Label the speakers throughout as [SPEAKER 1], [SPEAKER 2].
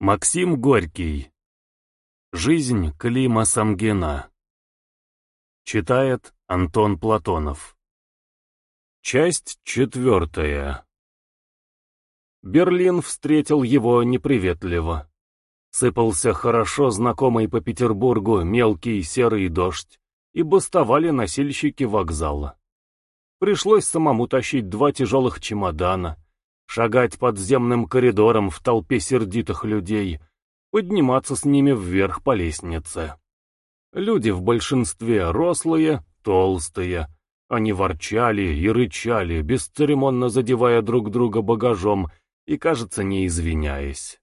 [SPEAKER 1] Максим Горький. Жизнь Клима Самгина. Читает Антон Платонов. Часть четвертая. Берлин встретил его неприветливо. Сыпался хорошо знакомый по Петербургу мелкий серый дождь, и бастовали носильщики вокзала. Пришлось самому тащить два тяжелых чемодана — шагать подземным коридором в толпе сердитых людей, подниматься с ними вверх по лестнице. Люди в большинстве рослые, толстые. Они ворчали и рычали, бесцеремонно задевая друг друга багажом и, кажется, не извиняясь.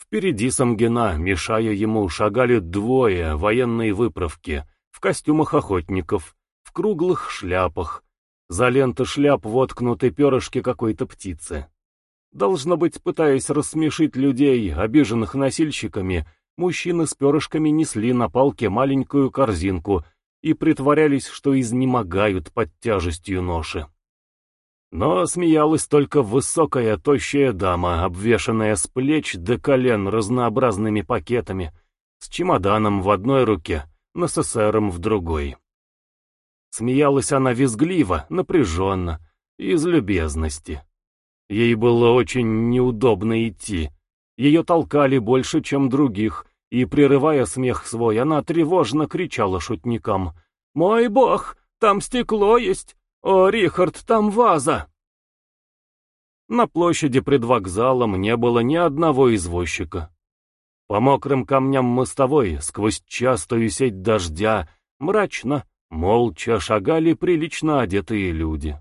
[SPEAKER 1] Впереди Самгина, мешая ему, шагали двое военной выправки, в костюмах охотников, в круглых шляпах, за ленты шляп воткнуты перышки какой-то птицы. Должно быть, пытаясь рассмешить людей, обиженных носильщиками, мужчины с перышками несли на палке маленькую корзинку и притворялись, что изнемогают под тяжестью ноши. Но смеялась только высокая, тощая дама, обвешанная с плеч до колен разнообразными пакетами, с чемоданом в одной руке, НССРом в другой. Смеялась она визгливо, напряженно, из любезности. Ей было очень неудобно идти. Ее толкали больше, чем других, и, прерывая смех свой, она тревожно кричала шутникам. «Мой бог, там стекло есть! О, Рихард, там ваза!» На площади пред вокзалом не было ни одного извозчика. По мокрым камням мостовой, сквозь частую сеть дождя, мрачно, Молча шагали прилично одетые люди.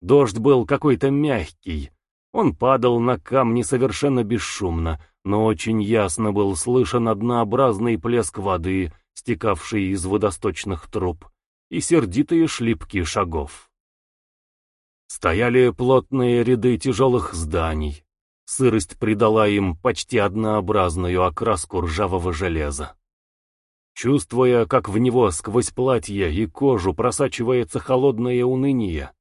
[SPEAKER 1] Дождь был какой-то мягкий. Он падал на камни совершенно бесшумно, но очень ясно был слышен однообразный плеск воды, стекавший из водосточных труб, и сердитые шлепки шагов. Стояли плотные ряды тяжелых зданий. Сырость придала им почти однообразную окраску ржавого железа. Чувствуя, как в него сквозь платье и кожу просачивается холодное уныние,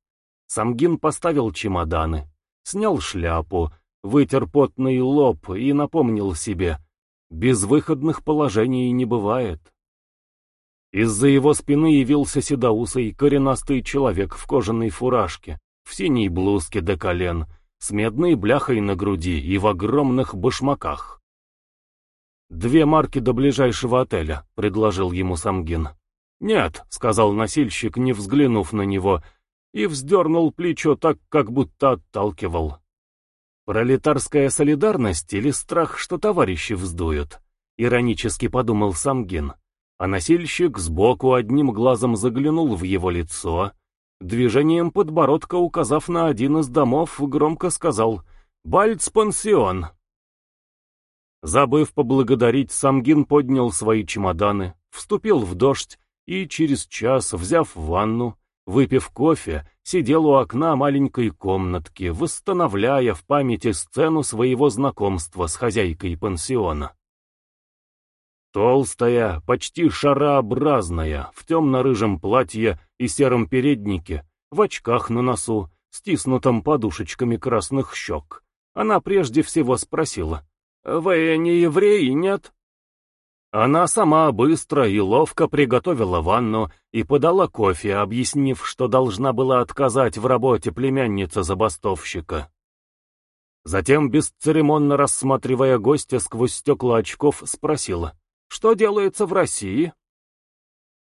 [SPEAKER 1] Самгин поставил чемоданы, снял шляпу, вытер потный лоб и напомнил себе, безвыходных положений не бывает. Из-за его спины явился седоусый коренастый человек в кожаной фуражке, в синей блузке до колен, с медной бляхой на груди и в огромных башмаках. «Две марки до ближайшего отеля», — предложил ему Самгин. «Нет», — сказал носильщик, не взглянув на него, и вздернул плечо так, как будто отталкивал. «Пролетарская солидарность или страх, что товарищи вздуют?» — иронически подумал Самгин. А носильщик сбоку одним глазом заглянул в его лицо, движением подбородка указав на один из домов, громко сказал «Бальцпансион». Забыв поблагодарить, Самгин поднял свои чемоданы, вступил в дождь и через час, взяв ванну, выпив кофе, сидел у окна маленькой комнатки, восстановляя в памяти сцену своего знакомства с хозяйкой пансиона. Толстая, почти шарообразная, в темно-рыжем платье и сером переднике, в очках на носу, стиснутом подушечками красных щек, она прежде всего спросила — «Вы не евреи, нет?» Она сама быстро и ловко приготовила ванну и подала кофе, объяснив, что должна была отказать в работе племянница забастовщика. Затем, бесцеремонно рассматривая гостя сквозь стекла очков, спросила, что делается в России?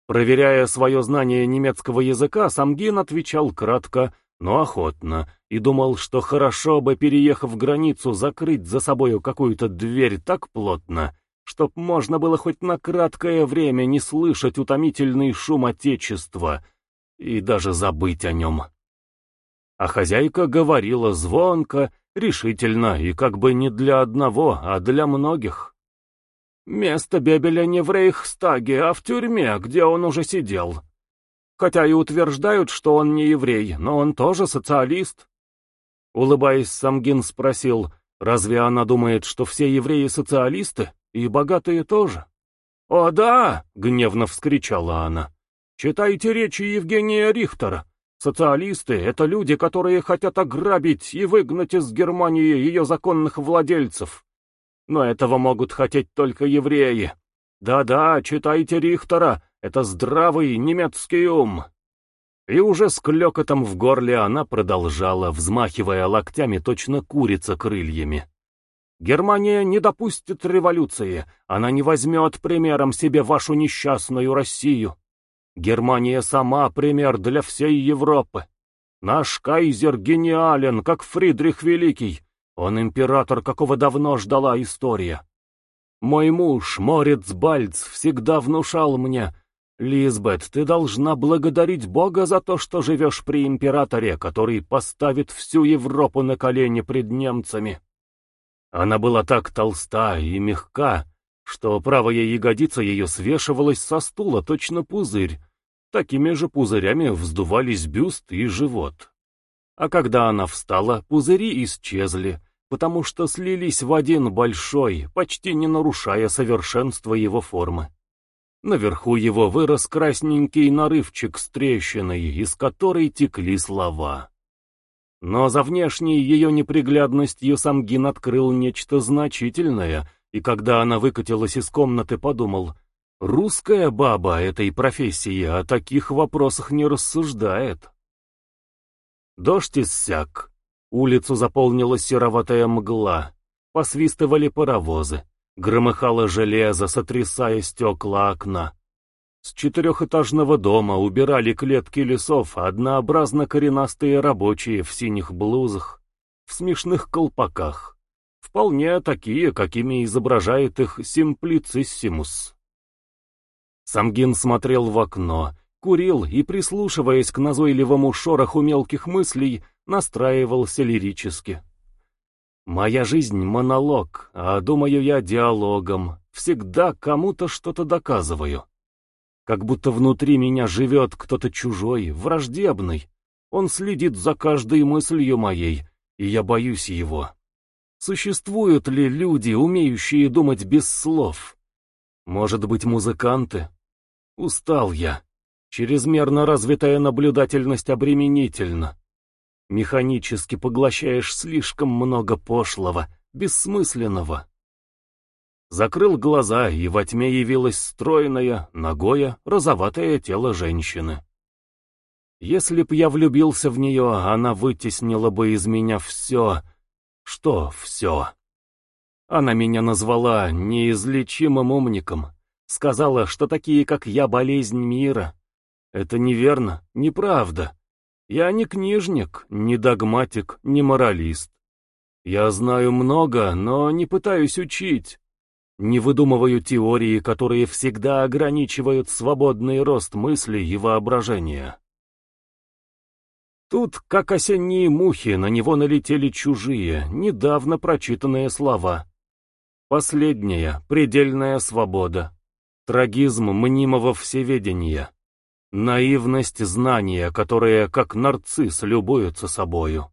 [SPEAKER 1] Проверяя свое знание немецкого языка, Самгин отвечал кратко, но охотно, и думал, что хорошо бы, переехав границу, закрыть за собою какую-то дверь так плотно, чтоб можно было хоть на краткое время не слышать утомительный шум Отечества и даже забыть о нем. А хозяйка говорила звонко, решительно и как бы не для одного, а для многих. Место Бебеля не в Рейхстаге, а в тюрьме, где он уже сидел. Хотя и утверждают, что он не еврей, но он тоже социалист. Улыбаясь, Самгин спросил, разве она думает, что все евреи социалисты, и богатые тоже? «О да!» — гневно вскричала она. «Читайте речи Евгения Рихтера. Социалисты — это люди, которые хотят ограбить и выгнать из Германии ее законных владельцев. Но этого могут хотеть только евреи. Да-да, читайте Рихтера, это здравый немецкий ум. И уже с клёкотом в горле она продолжала, взмахивая локтями точно курица крыльями. Германия не допустит революции, она не возьмет примером себе вашу несчастную Россию. Германия сама пример для всей Европы. Наш кайзер гениален, как Фридрих Великий. Он император, какого давно ждала история. Мой муж, Морец Бальц, всегда внушал мне, «Лизбет, ты должна благодарить Бога за то, что живешь при императоре, который поставит всю Европу на колени пред немцами». Она была так толста и мягка, что правая ягодица ее свешивалась со стула, точно пузырь. Такими же пузырями вздувались бюст и живот. А когда она встала, пузыри исчезли, потому что слились в один большой, почти не нарушая совершенства его формы. Наверху его вырос красненький нарывчик с трещиной, из которой текли слова. Но за внешней ее неприглядностью Самгин открыл нечто значительное, и когда она выкатилась из комнаты, подумал, русская баба этой профессии о таких вопросах не рассуждает. Дождь иссяк, улицу заполнила сероватая мгла, посвистывали паровозы, громыхало железо, сотрясая стекла окна. С четырехэтажного дома убирали клетки лесов однообразно коренастые рабочие в синих блузах, в смешных колпаках, вполне такие, какими изображает их симплициссимус. Самгин смотрел в окно, курил и, прислушиваясь к назойливому шороху мелких мыслей, настраивался лирически. «Моя жизнь — монолог, а думаю я диалогом, всегда кому-то что-то доказываю». Как будто внутри меня живет кто-то чужой, враждебный. Он следит за каждой мыслью моей, и я боюсь его. Существуют ли люди, умеющие думать без слов? Может быть, музыканты? Устал я. Чрезмерно развитая наблюдательность обременительна. Механически поглощаешь слишком много пошлого, бессмысленного. Закрыл глаза, и во тьме явилось стройное, ногое, розоватое тело женщины. Если б я влюбился в нее, она вытеснила бы из меня все. Что все? Она меня назвала неизлечимым умником. Сказала, что такие, как я, болезнь мира. Это неверно, неправда. Я не книжник, не догматик, не моралист. Я знаю много, но не пытаюсь учить. Не выдумываю теории, которые всегда ограничивают свободный рост мысли и воображения. Тут, как осенние мухи, на него налетели чужие, недавно прочитанные слова. Последняя, предельная свобода. Трагизм мнимого всеведения. Наивность знания, которое, как нарцисс, любуется собою.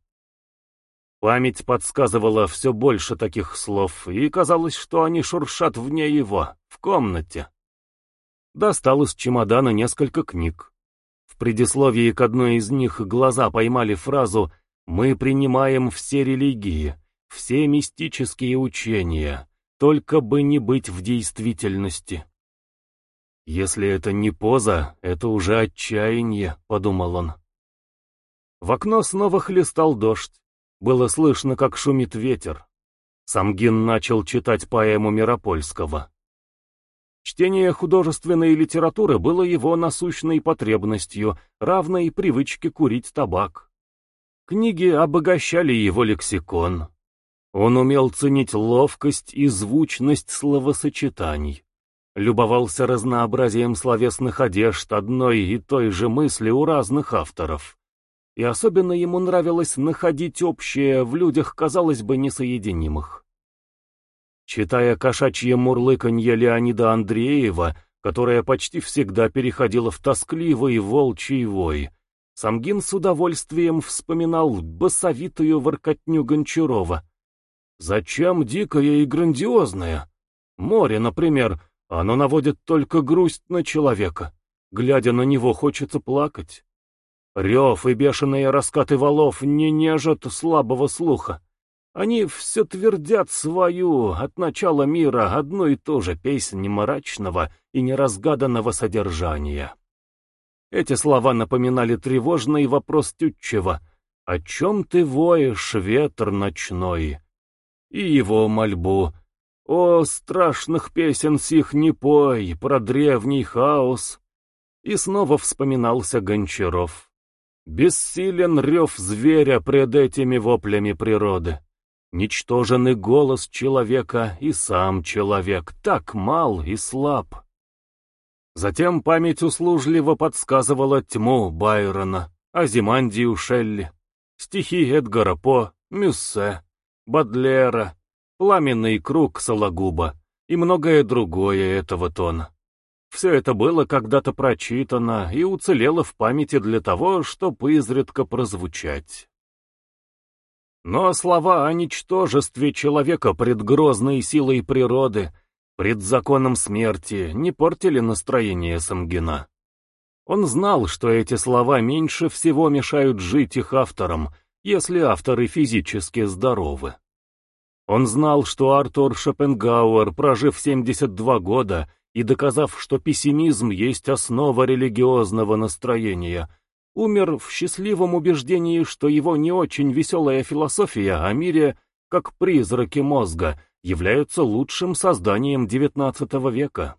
[SPEAKER 1] Память подсказывала все больше таких слов, и казалось, что они шуршат вне его, в комнате. Достал из чемодана несколько книг. В предисловии к одной из них глаза поймали фразу «Мы принимаем все религии, все мистические учения, только бы не быть в действительности». «Если это не поза, это уже отчаяние», — подумал он. В окно снова хлестал дождь. Было слышно, как шумит ветер. Самгин начал читать поэму Миропольского. Чтение художественной литературы было его насущной потребностью, равной привычке курить табак. Книги обогащали его лексикон. Он умел ценить ловкость и звучность словосочетаний. Любовался разнообразием словесных одежд одной и той же мысли у разных авторов и особенно ему нравилось находить общее в людях, казалось бы, несоединимых. Читая кошачье мурлыканье Леонида Андреева, которое почти всегда переходило в тоскливый волчий вой, Самгин с удовольствием вспоминал басовитую воркотню Гончарова. Зачем дикое и грандиозное? Море, например, оно наводит только грусть на человека. Глядя на него, хочется плакать. Рев и бешеные раскаты валов не нежат слабого слуха. Они все твердят свою, от начала мира, одну и ту же песнь мрачного и неразгаданного содержания. Эти слова напоминали тревожный вопрос Тютчева «О чем ты воешь, ветер ночной?» и его мольбу «О, страшных песен сих не пой, про древний хаос!» И снова вспоминался Гончаров. Бессилен рев зверя пред этими воплями природы. Ничтожен и голос человека, и сам человек, так мал и слаб. Затем память услужливо подсказывала тьму Байрона, Азимандию Шелли, стихи Эдгара По, Мюссе, Бадлера, Пламенный круг Сологуба и многое другое этого тона. Все это было когда-то прочитано и уцелело в памяти для того, чтобы изредка прозвучать. Но слова о ничтожестве человека пред грозной силой природы, пред законом смерти, не портили настроение Самгина. Он знал, что эти слова меньше всего мешают жить их авторам, если авторы физически здоровы. Он знал, что Артур Шопенгауэр, прожив 72 года и доказав, что пессимизм есть основа религиозного настроения, умер в счастливом убеждении, что его не очень веселая философия о мире, как призраки мозга, являются лучшим созданием XIX века.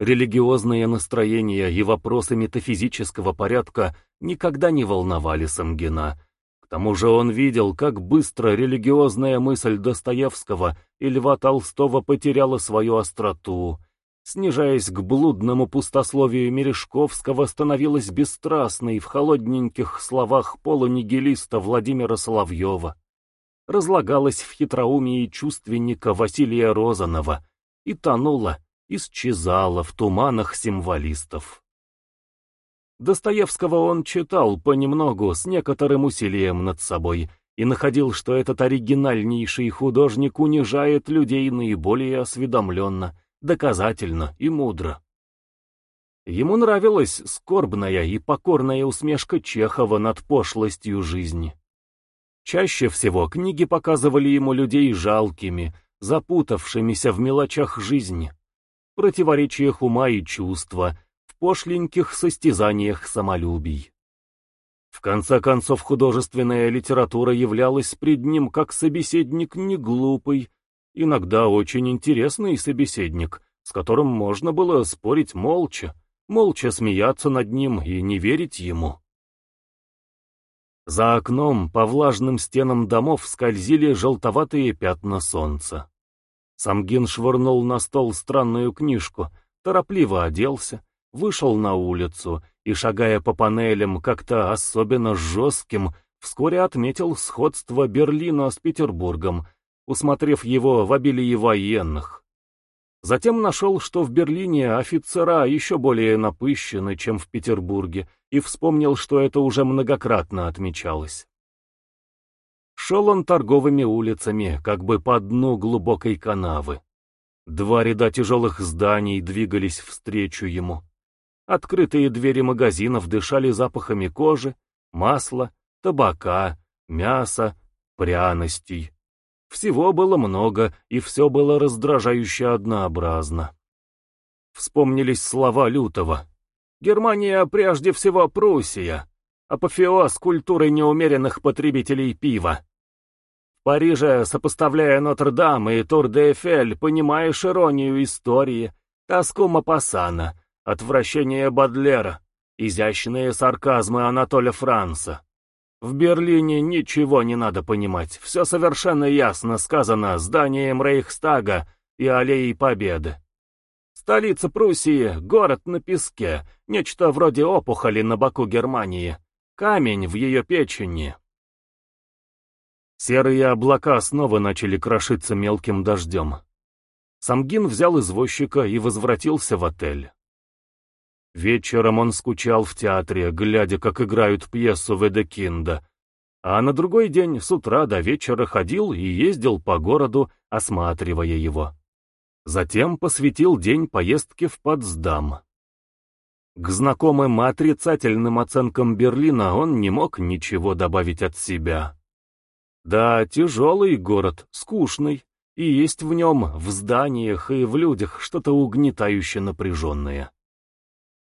[SPEAKER 1] Религиозные настроения и вопросы метафизического порядка никогда не волновали Самгина. К тому же он видел, как быстро религиозная мысль Достоевского и Льва Толстого потеряла свою остроту, снижаясь к блудному пустословию Мережковского, становилась бесстрастной в холодненьких словах полунигилиста Владимира Соловьева, разлагалась в хитроумии чувственника Василия Розанова и тонула, исчезала в туманах символистов. Достоевского он читал понемногу, с некоторым усилием над собой, и находил, что этот оригинальнейший художник унижает людей наиболее осведомленно, доказательно и мудро. Ему нравилась скорбная и покорная усмешка Чехова над пошлостью жизни. Чаще всего книги показывали ему людей жалкими, запутавшимися в мелочах жизни, противоречиях ума и чувства, пошленьких состязаниях самолюбий. В конце концов, художественная литература являлась пред ним как собеседник не глупый, иногда очень интересный собеседник, с которым можно было спорить молча, молча смеяться над ним и не верить ему. За окном по влажным стенам домов скользили желтоватые пятна солнца. Самгин швырнул на стол странную книжку, торопливо оделся, вышел на улицу и, шагая по панелям как-то особенно жестким, вскоре отметил сходство Берлина с Петербургом, усмотрев его в обилии военных. Затем нашел, что в Берлине офицера еще более напыщены, чем в Петербурге, и вспомнил, что это уже многократно отмечалось. Шел он торговыми улицами, как бы по дну глубокой канавы. Два ряда тяжелых зданий двигались встречу ему. Открытые двери магазинов дышали запахами кожи, масла, табака, мяса, пряностей. Всего было много, и все было раздражающе однообразно. Вспомнились слова Лютого. «Германия прежде всего Пруссия, апофеоз культуры неумеренных потребителей пива. В Париже, сопоставляя Нотр-Дам и Тур-де-Эфель, понимаешь иронию истории, тоску Мапассана, отвращение Бадлера, изящные сарказмы Анатоля Франца. В Берлине ничего не надо понимать, все совершенно ясно сказано зданием Рейхстага и Аллеей Победы. Столица Пруссии — город на песке, нечто вроде опухоли на боку Германии, камень в ее печени. Серые облака снова начали крошиться мелким дождем. Самгин взял извозчика и возвратился в отель. Вечером он скучал в театре, глядя, как играют пьесу Ведекинда, а на другой день с утра до вечера ходил и ездил по городу, осматривая его. Затем посвятил день поездке в Потсдам. К знакомым отрицательным оценкам Берлина он не мог ничего добавить от себя. Да, тяжелый город, скучный, и есть в нем, в зданиях и в людях, что-то угнетающе напряженное.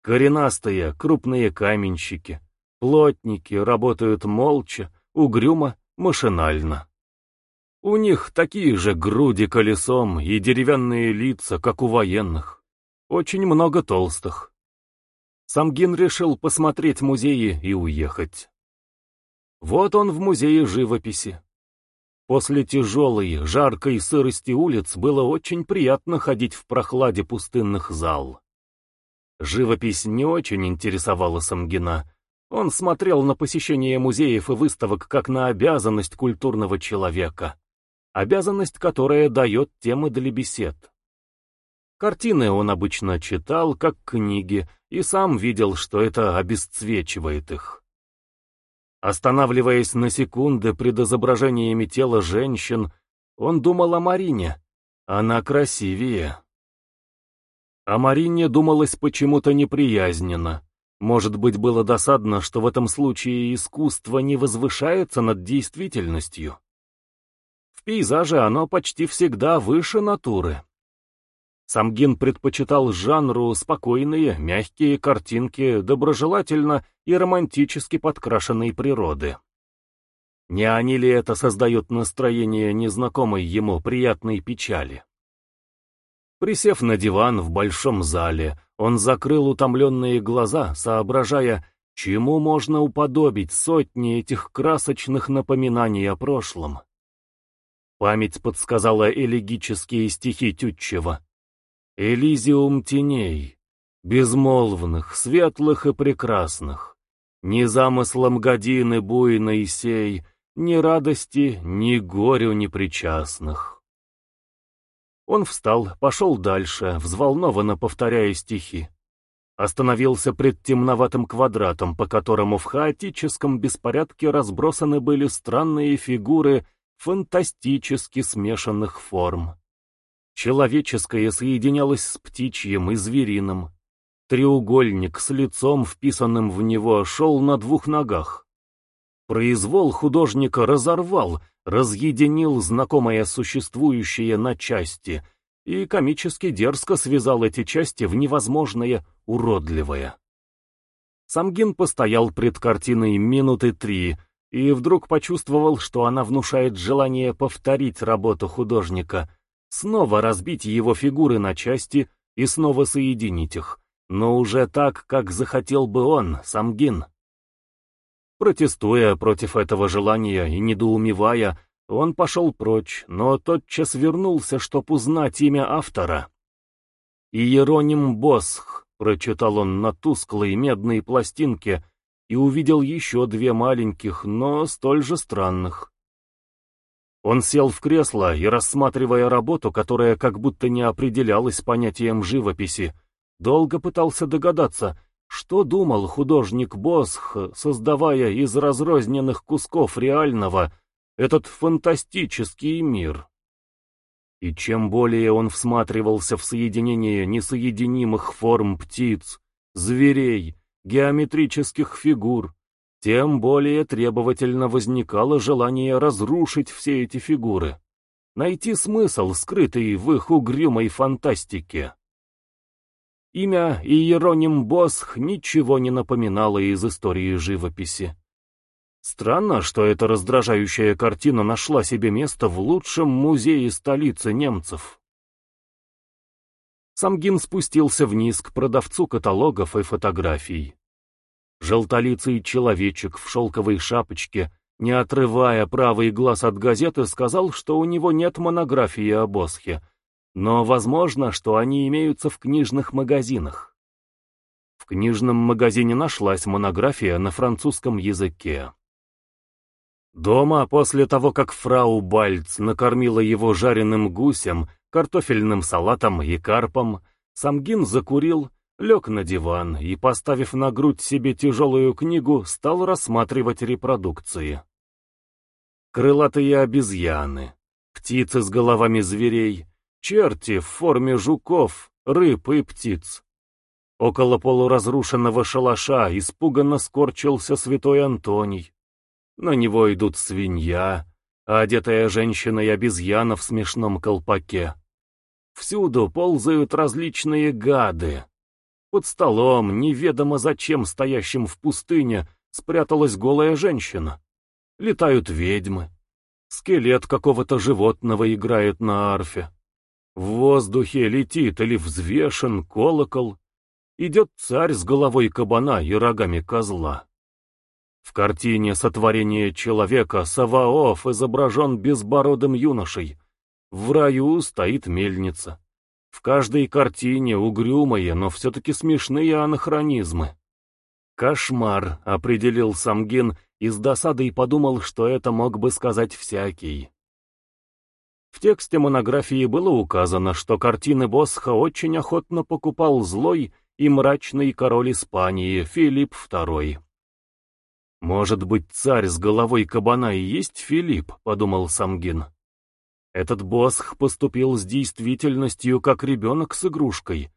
[SPEAKER 1] Коренастые, крупные каменщики, плотники работают молча, угрюмо, машинально. У них такие же груди колесом и деревянные лица, как у военных. Очень много толстых. Самгин решил посмотреть музеи и уехать. Вот он в музее живописи. После тяжелой, жаркой сырости улиц было очень приятно ходить в прохладе пустынных зал. Живопись не очень интересовала Самгина. Он смотрел на посещение музеев и выставок как на обязанность культурного человека. Обязанность, которая дает темы для бесед. Картины он обычно читал, как книги, и сам видел, что это обесцвечивает их. Останавливаясь на секунды пред изображениями тела женщин, он думал о Марине. Она красивее. О Марине думалось почему-то неприязненно. Может быть, было досадно, что в этом случае искусство не возвышается над действительностью. В пейзаже оно почти всегда выше натуры. Самгин предпочитал жанру спокойные, мягкие картинки, доброжелательно и романтически подкрашенной природы. Не они ли это создают настроение незнакомой ему приятной печали? Присев на диван в большом зале, он закрыл утомленные глаза, соображая, чему можно уподобить сотни этих красочных напоминаний о прошлом. Память подсказала элегические стихи Тютчева. Элизиум теней, безмолвных, светлых и прекрасных, ни замыслом годины буйной сей, ни радости, ни горю непричастных. Он встал, пошел дальше, взволнованно повторяя стихи. Остановился пред темноватым квадратом, по которому в хаотическом беспорядке разбросаны были странные фигуры фантастически смешанных форм. Человеческое соединялось с птичьим и звериным. Треугольник с лицом, вписанным в него, шел на двух ногах. Произвол художника разорвал, разъединил знакомое существующее на части и комически дерзко связал эти части в невозможное, уродливое. Самгин постоял пред картиной минуты три и вдруг почувствовал, что она внушает желание повторить работу художника — снова разбить его фигуры на части и снова соединить их, но уже так, как захотел бы он, Самгин. Протестуя против этого желания и недоумевая, он пошел прочь, но тотчас вернулся, чтоб узнать имя автора. «Иероним Босх», — прочитал он на тусклой медной пластинке, и увидел еще две маленьких, но столь же странных. Он сел в кресло и, рассматривая работу, которая как будто не определялась понятием живописи, долго пытался догадаться, что думал художник Босх, создавая из разрозненных кусков реального этот фантастический мир. И чем более он всматривался в соединение несоединимых форм птиц, зверей, геометрических фигур, тем более требовательно возникало желание разрушить все эти фигуры, найти смысл, скрытый в их угрюмой фантастике. Имя Иероним Босх ничего не напоминало из истории живописи. Странно, что эта раздражающая картина нашла себе место в лучшем музее столицы немцев. Самгин спустился вниз к продавцу каталогов и фотографий. Желтолицый человечек в шелковой шапочке, не отрывая правый глаз от газеты, сказал, что у него нет монографии о Босхе, но возможно, что они имеются в книжных магазинах. В книжном магазине нашлась монография на французском языке. Дома, после того, как фрау Бальц накормила его жареным гусем, картофельным салатом и карпом, Самгин закурил лег на диван и, поставив на грудь себе тяжелую книгу, стал рассматривать репродукции. Крылатые обезьяны, птицы с головами зверей, черти в форме жуков, рыб и птиц. Около полуразрушенного шалаша испуганно скорчился святой Антоний. На него идут свинья, одетая женщиной обезьяна в смешном колпаке. Всюду ползают различные гады. Под столом, неведомо зачем стоящим в пустыне, спряталась голая женщина. Летают ведьмы. Скелет какого-то животного играет на арфе. В воздухе летит или взвешен колокол. Идет царь с головой кабана и рогами козла. В картине сотворения человека Саваоф изображен безбородым юношей. В раю стоит мельница. В каждой картине угрюмые, но все-таки смешные анахронизмы. «Кошмар», — определил Самгин и с досадой подумал, что это мог бы сказать всякий. В тексте монографии было указано, что картины Босха очень охотно покупал злой и мрачный король Испании Филипп II. «Может быть, царь с головой кабана и есть Филипп?» — подумал Самгин. Этот Босх поступил с действительностью, как ребенок с игрушкой.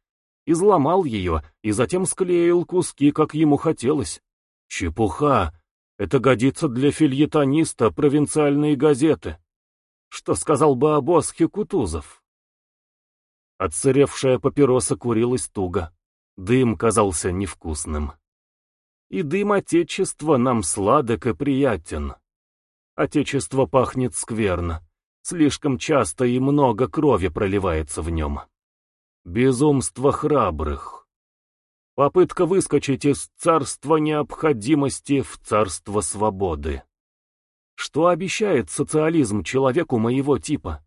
[SPEAKER 1] Изломал ее и затем склеил куски, как ему хотелось. Чепуха! Это годится для фильетониста провинциальной газеты. Что сказал бы о Босхе Кутузов? Отсыревшая папироса курилась туго. Дым казался невкусным. И дым Отечества нам сладок и приятен. Отечество пахнет скверно. Слишком часто и много крови проливается в нем. Безумство храбрых. Попытка выскочить из царства необходимости в царство свободы. Что обещает социализм человеку моего типа?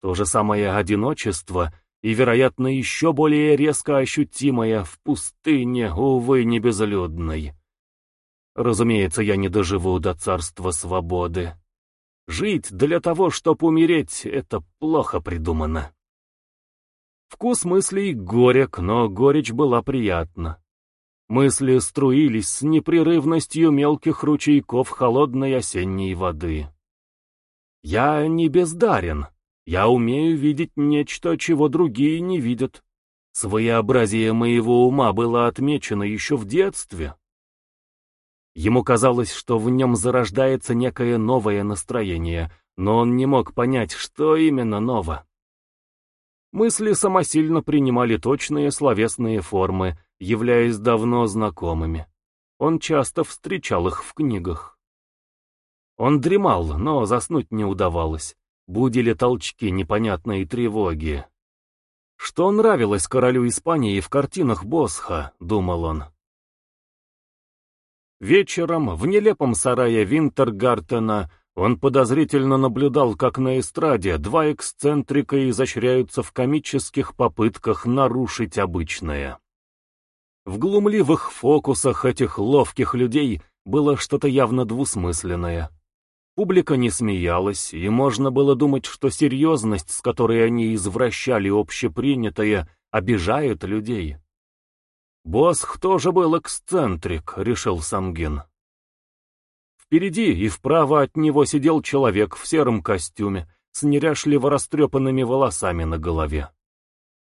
[SPEAKER 1] То же самое одиночество и, вероятно, еще более резко ощутимое в пустыне, увы, не безлюдной. Разумеется, я не доживу до царства свободы. Жить для того, чтобы умереть, это плохо придумано. Вкус мыслей горек, но горечь была приятна. Мысли струились с непрерывностью мелких ручейков холодной осенней воды. Я не бездарен. Я умею видеть нечто, чего другие не видят. Своеобразие моего ума было отмечено еще в детстве. Ему казалось, что в нем зарождается некое новое настроение, но он не мог понять, что именно ново. Мысли самосильно принимали точные словесные формы, являясь давно знакомыми. Он часто встречал их в книгах. Он дремал, но заснуть не удавалось. Будили толчки непонятной тревоги. Что нравилось королю Испании в картинах Босха, думал он. Вечером в нелепом сарае Винтергартена он подозрительно наблюдал, как на эстраде два эксцентрика изощряются в комических попытках нарушить обычное. В глумливых фокусах этих ловких людей было что-то явно двусмысленное. Публика не смеялась, и можно было думать, что серьезность, с которой они извращали общепринятое, обижает людей. Босх тоже был эксцентрик, решил Самгин. Впереди и вправо от него сидел человек в сером костюме, с неряшливо растрепанными волосами на голове.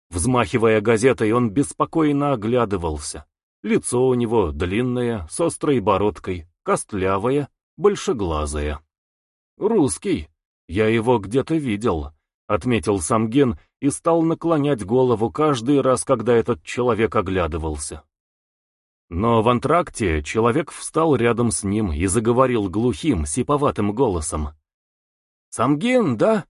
[SPEAKER 1] Взмахивая газетой, он беспокойно оглядывался. Лицо у него длинное, с острой бородкой, костлявое, большеглазое. «Русский. Я его где-то видел», — отметил Самгин и стал наклонять голову каждый раз, когда этот человек оглядывался. Но в антракте человек встал рядом с ним и заговорил глухим, сиповатым голосом. «Самгин, да?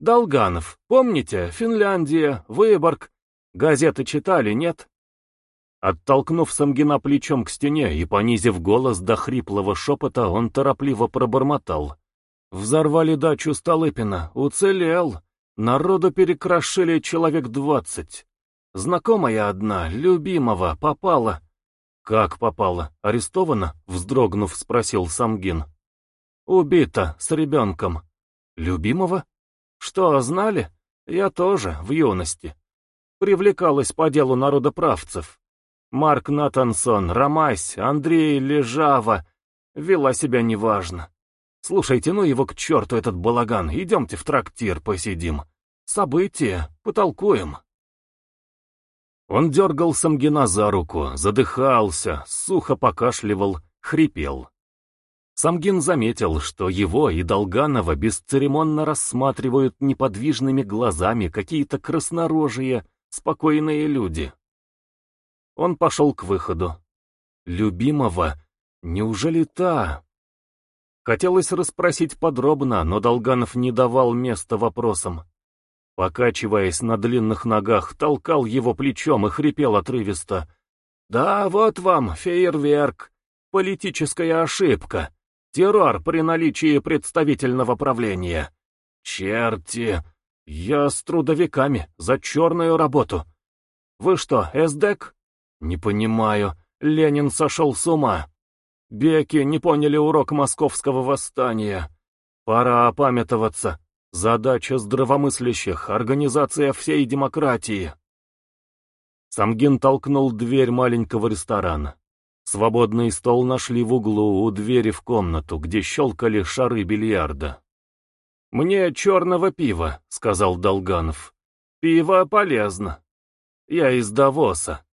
[SPEAKER 1] Долганов, помните? Финляндия, Выборг. Газеты читали, нет?» Оттолкнув Самгина плечом к стене и понизив голос до хриплого шепота, он торопливо пробормотал. «Взорвали дачу Столыпина. Уцелел. Народу перекрошили человек двадцать. Знакомая одна, любимого, попала. Как попала? Арестована? Вздрогнув, спросил Самгин. Убита, с ребенком. Любимого? Что, знали? Я тоже, в юности. Привлекалась по делу народоправцев. Марк Натансон, Ромась, Андрей Лежава. Вела себя неважно. Слушайте, ну его к черту этот балаган, идемте в трактир посидим. События, потолкуем. Он дергал Самгина за руку, задыхался, сухо покашливал, хрипел. Самгин заметил, что его и Долганова бесцеремонно рассматривают неподвижными глазами какие-то краснорожие, спокойные люди. Он пошел к выходу. Любимого, неужели та? Хотелось расспросить подробно, но Долганов не давал места вопросам. Покачиваясь на длинных ногах, толкал его плечом и хрипел отрывисто. «Да, вот вам, фейерверк, политическая ошибка, террор при наличии представительного правления. Черти, я с трудовиками, за черную работу. Вы что, эсдек? Не понимаю, Ленин сошел с ума. Беки не поняли урок московского восстания. Пора опамятоваться. Задача здравомыслящих — организация всей демократии. Самгин толкнул дверь маленького ресторана. Свободный стол нашли в углу у двери в комнату, где щелкали шары бильярда. «Мне черного пива», — сказал Долганов. «Пиво полезно. Я из Давоса.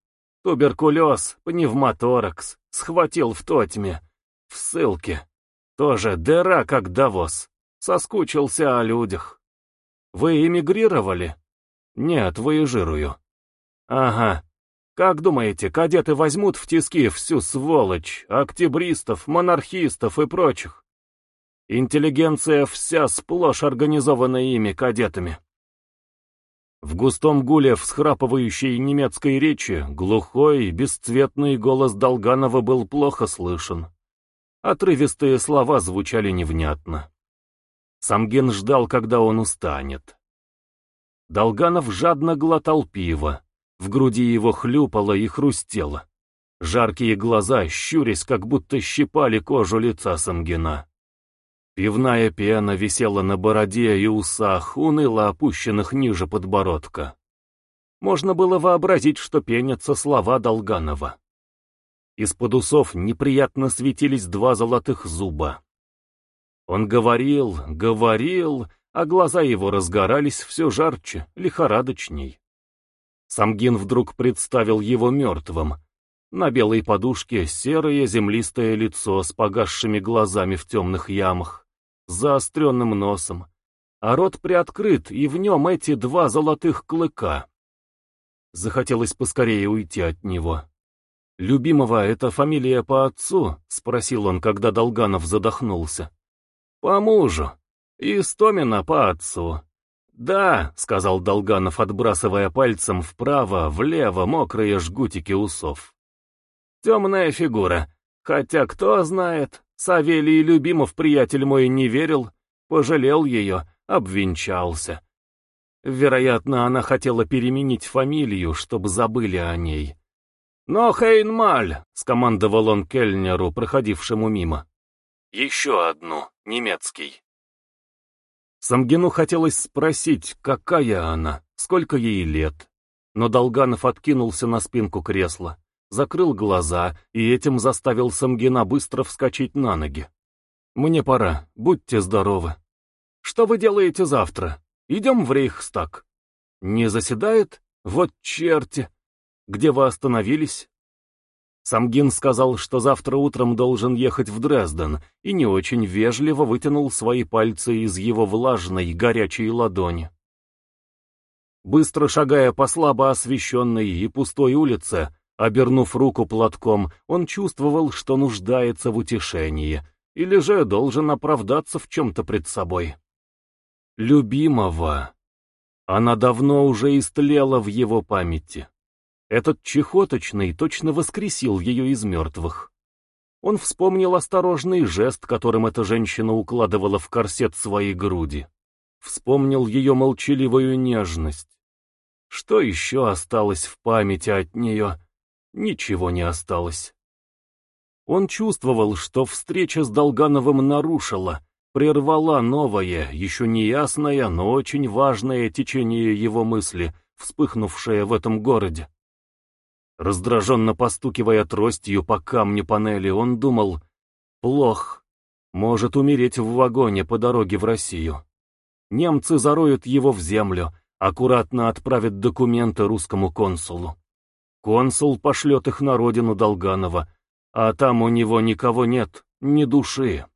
[SPEAKER 1] Туберкулез, пневмоторакс, схватил в Тотьме, в ссылке. Тоже дыра, как Давос. Соскучился о людях. Вы эмигрировали? Нет, выезжирую. Ага. Как думаете, кадеты возьмут в тиски всю сволочь, октябристов, монархистов и прочих? Интеллигенция вся сплошь организована ими кадетами. В густом гуле всхрапывающей немецкой речи глухой, бесцветный голос Долганова был плохо слышен. Отрывистые слова звучали невнятно. Самген ждал, когда он устанет. Долганов жадно глотал пиво. В груди его хлюпало и хрустело. Жаркие глаза, щурясь, как будто щипали кожу лица Самгина. Пивная пена висела на бороде и усах, уныло опущенных ниже подбородка. Можно было вообразить, что пенятся слова Долганова. Из-под усов неприятно светились два золотых зуба. Он говорил, говорил, а глаза его разгорались все жарче, лихорадочней. Самгин вдруг представил его мертвым. На белой подушке серое землистое лицо с погасшими глазами в темных ямах с заостренным носом, а рот приоткрыт, и в нем эти два золотых клыка. Захотелось поскорее уйти от него. «Любимого — это фамилия по отцу?» — спросил он, когда Долганов задохнулся. «По мужу. Истомина по отцу». «Да», — сказал Долганов, отбрасывая пальцем вправо, влево мокрые жгутики усов. «Темная фигура. Хотя кто знает, Савелий Любимов, приятель мой, не верил, пожалел ее, обвенчался. Вероятно, она хотела переменить фамилию, чтобы забыли о ней. «Но Хейнмаль!» — скомандовал он кельнеру, проходившему мимо. «Еще одну, немецкий». Самгину хотелось спросить, какая она, сколько ей лет. Но Долганов откинулся на спинку кресла закрыл глаза и этим заставил Самгина быстро вскочить на ноги. «Мне пора, будьте здоровы. Что вы делаете завтра? Идем в Рейхстаг». «Не заседает? Вот черти! Где вы остановились?» Самгин сказал, что завтра утром должен ехать в Дрезден, и не очень вежливо вытянул свои пальцы из его влажной, горячей ладони. Быстро шагая по слабо освещенной и пустой улице, Обернув руку платком, он чувствовал, что нуждается в утешении, или же должен оправдаться в чем-то пред собой. Любимого. Она давно уже истлела в его памяти. Этот чехоточный точно воскресил ее из мертвых. Он вспомнил осторожный жест, которым эта женщина укладывала в корсет свои груди. Вспомнил ее молчаливую нежность. Что еще осталось в памяти от нее? Ничего не осталось. Он чувствовал, что встреча с Долгановым нарушила, прервала новое, еще неясное, но очень важное течение его мысли, вспыхнувшее в этом городе. Раздраженно постукивая тростью по камню панели, он думал, плох, может умереть в вагоне по дороге в Россию. Немцы зароют его в землю, аккуратно отправят документы русскому консулу. Консул пошлет их на родину Долганова, а там у него никого нет, ни души.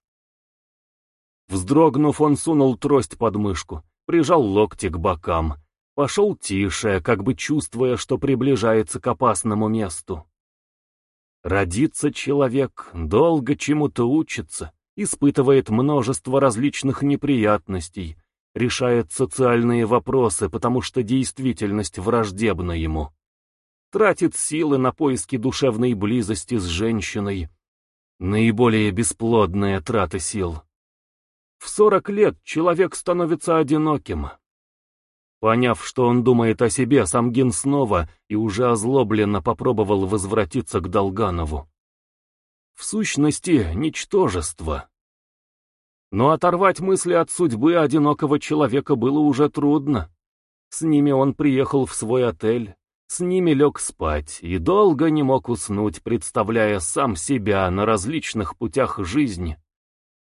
[SPEAKER 1] Вздрогнув, он сунул трость под мышку, прижал локти к бокам, пошел тише, как бы чувствуя, что приближается к опасному месту. Родится человек, долго чему-то учится, испытывает множество различных неприятностей, решает социальные вопросы, потому что действительность враждебна ему. Тратит силы на поиски душевной близости с женщиной. Наиболее бесплодная трата сил. В сорок лет человек становится одиноким. Поняв, что он думает о себе, Самгин снова и уже озлобленно попробовал возвратиться к Долганову. В сущности, ничтожество. Но оторвать мысли от судьбы одинокого человека было уже трудно. С ними он приехал в свой отель, с ними лег спать и долго не мог уснуть, представляя сам себя на различных путях жизни,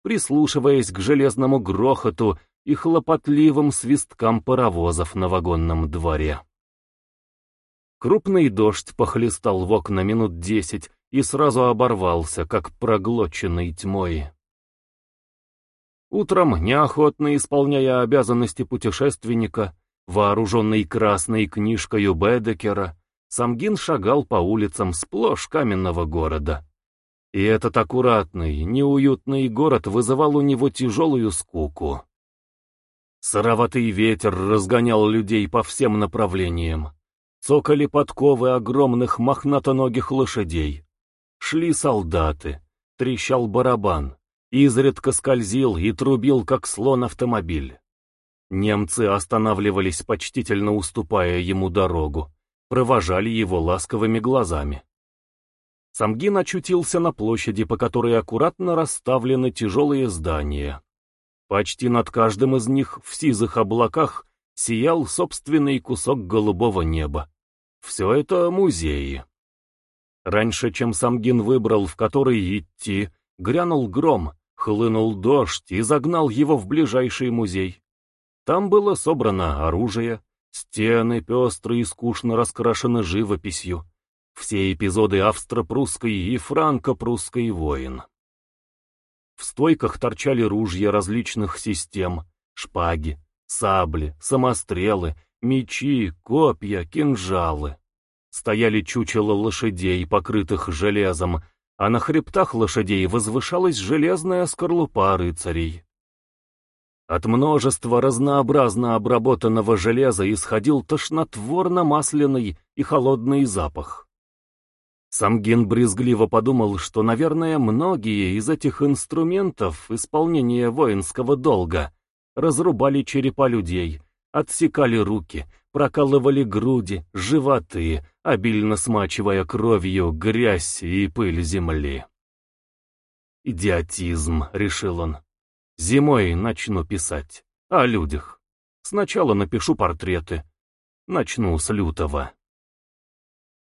[SPEAKER 1] прислушиваясь к железному грохоту и хлопотливым свисткам паровозов на вагонном дворе. Крупный дождь похлестал в окна минут десять и сразу оборвался, как проглоченный тьмой. Утром, неохотно исполняя обязанности путешественника, вооруженный красной книжкою Бедекера, Самгин шагал по улицам сплошь каменного города. И этот аккуратный, неуютный город вызывал у него тяжелую скуку. Сыроватый ветер разгонял людей по всем направлениям. Цокали подковы огромных мохнатоногих лошадей. Шли солдаты, трещал барабан изредка скользил и трубил, как слон автомобиль. Немцы останавливались, почтительно уступая ему дорогу, провожали его ласковыми глазами. Самгин очутился на площади, по которой аккуратно расставлены тяжелые здания. Почти над каждым из них в сизых облаках сиял собственный кусок голубого неба. Все это музеи. Раньше, чем Самгин выбрал, в который идти, грянул гром, Хлынул дождь и загнал его в ближайший музей. Там было собрано оружие, стены пестрые и скучно раскрашены живописью, все эпизоды австро-прусской и франко-прусской войн. В стойках торчали ружья различных систем, шпаги, сабли, самострелы, мечи, копья, кинжалы. Стояли чучела лошадей, покрытых железом, а на хребтах лошадей возвышалась железная скорлупа рыцарей. От множества разнообразно обработанного железа исходил тошнотворно-масляный и холодный запах. Самгин брезгливо подумал, что, наверное, многие из этих инструментов исполнения воинского долга разрубали черепа людей, отсекали руки, прокалывали груди, животы, обильно смачивая кровью грязь и пыль земли. «Идиотизм», — решил он. «Зимой начну писать. О людях. Сначала напишу портреты. Начну с Лютого».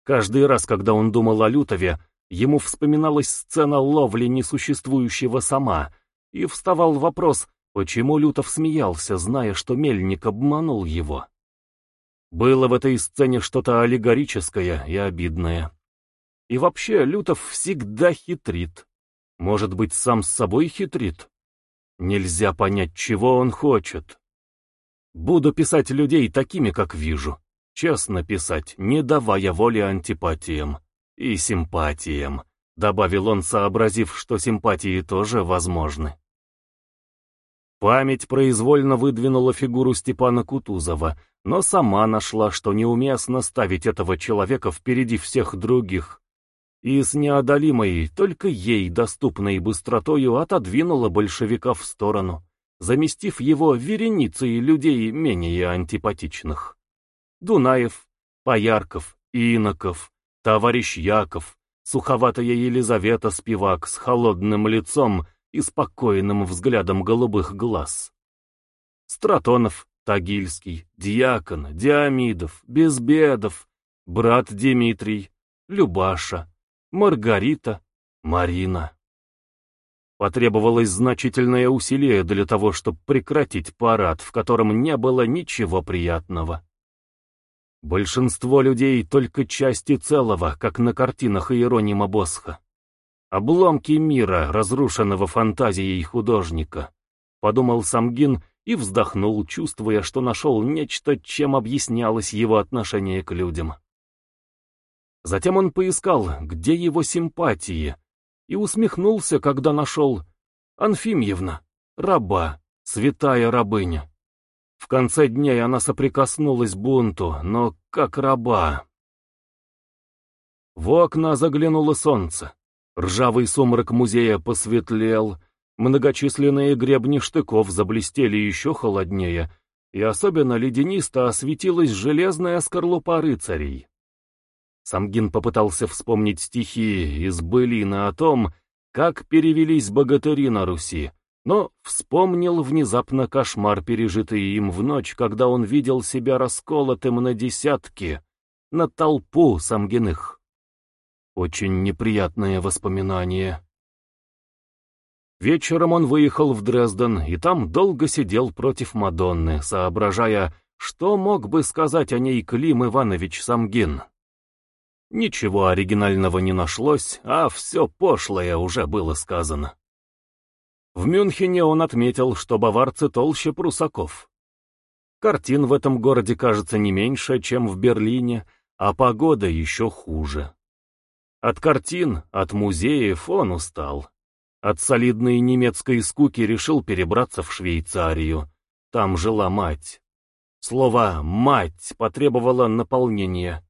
[SPEAKER 1] Каждый раз, когда он думал о Лютове, ему вспоминалась сцена ловли несуществующего сама, и вставал вопрос, почему Лютов смеялся, зная, что Мельник обманул его. Было в этой сцене что-то аллегорическое и обидное. И вообще, Лютов всегда хитрит. Может быть, сам с собой хитрит? Нельзя понять, чего он хочет. Буду писать людей такими, как вижу. Честно писать, не давая воли антипатиям. И симпатиям, добавил он, сообразив, что симпатии тоже возможны. Память произвольно выдвинула фигуру Степана Кутузова, но сама нашла, что неуместно ставить этого человека впереди всех других. И с неодолимой, только ей доступной быстротою отодвинула большевика в сторону, заместив его вереницей людей менее антипатичных. Дунаев, Поярков, Иноков, товарищ Яков, суховатая Елизавета Спивак с холодным лицом и спокойным взглядом голубых глаз. Стратонов, Тагильский, Дьякон, Диамидов, Безбедов, брат Дмитрий, Любаша, Маргарита, Марина. Потребовалось значительное усилие для того, чтобы прекратить парад, в котором не было ничего приятного. Большинство людей только части целого, как на картинах Иеронима Босха. Обломки мира, разрушенного фантазией художника. — подумал Самгин и вздохнул, чувствуя, что нашел нечто, чем объяснялось его отношение к людям. Затем он поискал, где его симпатии, и усмехнулся, когда нашел Анфимьевна, раба, святая рабыня. В конце дней она соприкоснулась бунту, но как раба. В окна заглянуло солнце. Ржавый сумрак музея посветлел, многочисленные гребни штыков заблестели еще холоднее, и особенно леденисто осветилась железная скорлупа рыцарей. Самгин попытался вспомнить стихи из былины о том, как перевелись богатыри на Руси, но вспомнил внезапно кошмар, пережитый им в ночь, когда он видел себя расколотым на десятки, на толпу самгиных. Очень неприятные воспоминания. Вечером он выехал в Дрезден и там долго сидел против Мадонны, соображая, что мог бы сказать о ней Клим Иванович Самгин. Ничего оригинального не нашлось, а все пошлое уже было сказано. В Мюнхене он отметил, что баварцы толще прусаков. Картин в этом городе кажется не меньше, чем в Берлине, а погода еще хуже. От картин, от музеев он устал. От солидной немецкой скуки решил перебраться в Швейцарию. Там жила мать. Слово «мать» потребовало наполнения.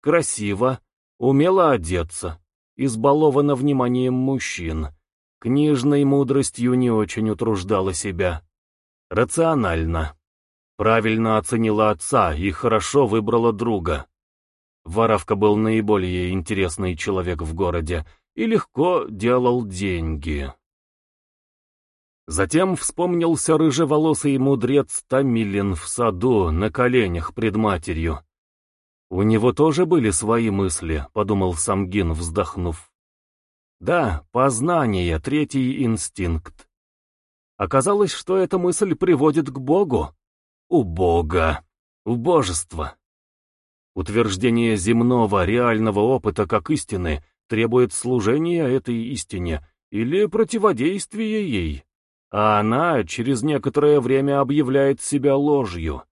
[SPEAKER 1] Красиво, умела одеться, избалована вниманием мужчин, Книжной мудростью не очень утруждала себя. Рационально. Правильно оценила отца и хорошо выбрала друга. Воровка был наиболее интересный человек в городе и легко делал деньги. Затем вспомнился рыжеволосый мудрец Тамилин в саду на коленях пред матерью. У него тоже были свои мысли, подумал Самгин, вздохнув. Да, познание, третий инстинкт. Оказалось, что эта мысль приводит к Богу. У Бога. У божества. Утверждение земного реального опыта как истины требует служения этой истине или противодействия ей, а она через некоторое время объявляет себя ложью.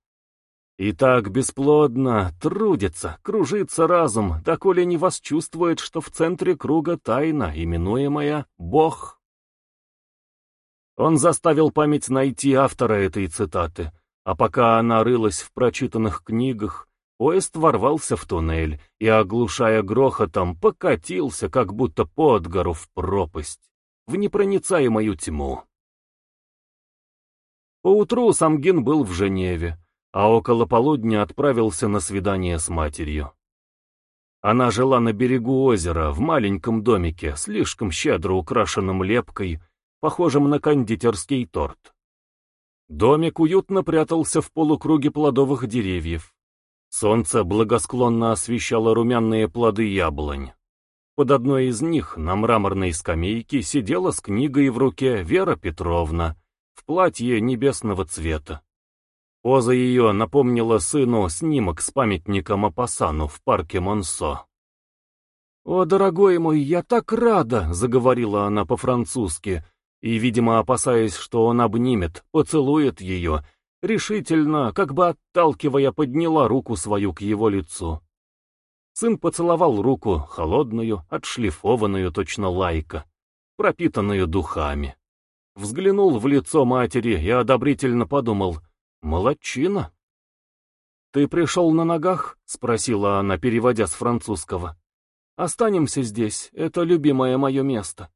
[SPEAKER 1] И так бесплодно трудится, кружится разум, доколе не восчувствует, что в центре круга тайна, именуемая Бог. Он заставил память найти автора этой цитаты, а пока она рылась в прочитанных книгах, поезд ворвался в туннель и, оглушая грохотом, покатился, как будто под гору в пропасть, в непроницаемую тьму. Поутру Самгин был в Женеве а около полудня отправился на свидание с матерью. Она жила на берегу озера, в маленьком домике, слишком щедро украшенном лепкой, похожим на кондитерский торт. Домик уютно прятался в полукруге плодовых деревьев. Солнце благосклонно освещало румяные плоды яблонь. Под одной из них на мраморной скамейке сидела с книгой в руке Вера Петровна в платье небесного цвета. Поза ее напомнила сыну снимок с памятником Апасану в парке Монсо. «О, дорогой мой, я так рада!» — заговорила она по-французски, и, видимо, опасаясь, что он обнимет, поцелует ее, решительно, как бы отталкивая, подняла руку свою к его лицу. Сын поцеловал руку, холодную, отшлифованную точно лайка, пропитанную духами. Взглянул в лицо матери и одобрительно подумал — «Молодчина!» «Ты пришел на ногах?» — спросила она, переводя с французского. «Останемся здесь, это любимое мое место.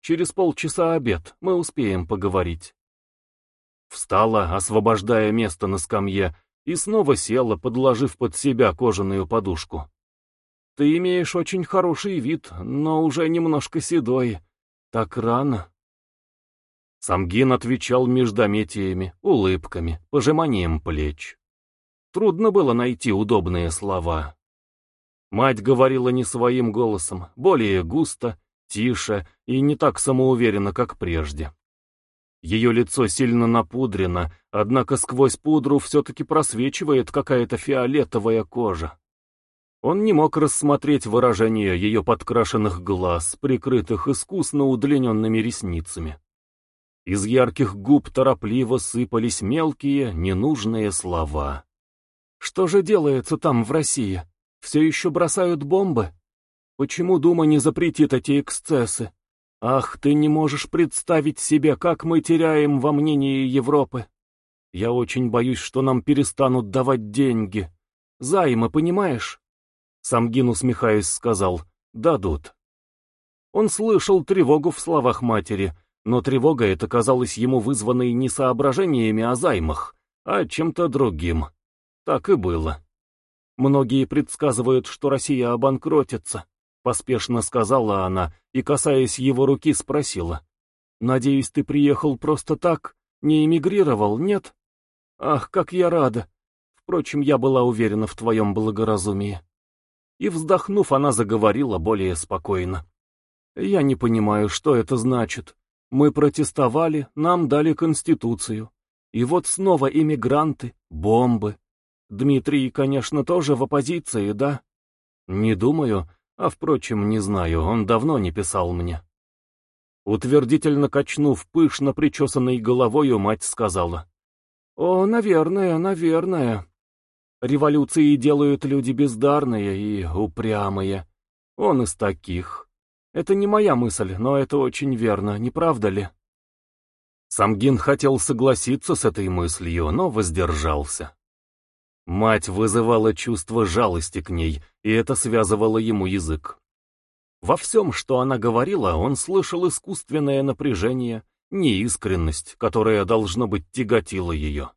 [SPEAKER 1] Через полчаса обед, мы успеем поговорить». Встала, освобождая место на скамье, и снова села, подложив под себя кожаную подушку. «Ты имеешь очень хороший вид, но уже немножко седой. Так рано». Самгин отвечал междометиями, улыбками, пожиманием плеч. Трудно было найти удобные слова. Мать говорила не своим голосом, более густо, тише и не так самоуверенно, как прежде. Ее лицо сильно напудрено, однако сквозь пудру все-таки просвечивает какая-то фиолетовая кожа. Он не мог рассмотреть выражение ее подкрашенных глаз, прикрытых искусно удлиненными ресницами. Из ярких губ торопливо сыпались мелкие, ненужные слова. Что же делается там, в России? Все еще бросают бомбы? Почему Дума не запретит эти эксцессы? Ах, ты не можешь представить себе, как мы теряем во мнении Европы. Я очень боюсь, что нам перестанут давать деньги. Займы, понимаешь? Самгин, усмехаясь, сказал, дадут. Он слышал тревогу в словах матери, но тревога эта казалась ему вызванной не соображениями о займах, а чем-то другим. Так и было. Многие предсказывают, что Россия обанкротится. Поспешно сказала она и, касаясь его руки, спросила. «Надеюсь, ты приехал просто так? Не эмигрировал, нет? Ах, как я рада! Впрочем, я была уверена в твоем благоразумии». И, вздохнув, она заговорила более спокойно. «Я не понимаю, что это значит. Мы протестовали, нам дали Конституцию. И вот снова иммигранты, бомбы. Дмитрий, конечно, тоже в оппозиции, да? Не думаю, а, впрочем, не знаю, он давно не писал мне. Утвердительно качнув пышно причесанной головою, мать сказала. «О, наверное, наверное. Революции делают люди бездарные и упрямые. Он из таких. Это не моя мысль, но это очень верно, не правда ли?» Самгин хотел согласиться с этой мыслью, но воздержался. Мать вызывала чувство жалости к ней, и это связывало ему язык. Во всем, что она говорила, он слышал искусственное напряжение, неискренность, которая, должно быть, тяготила ее.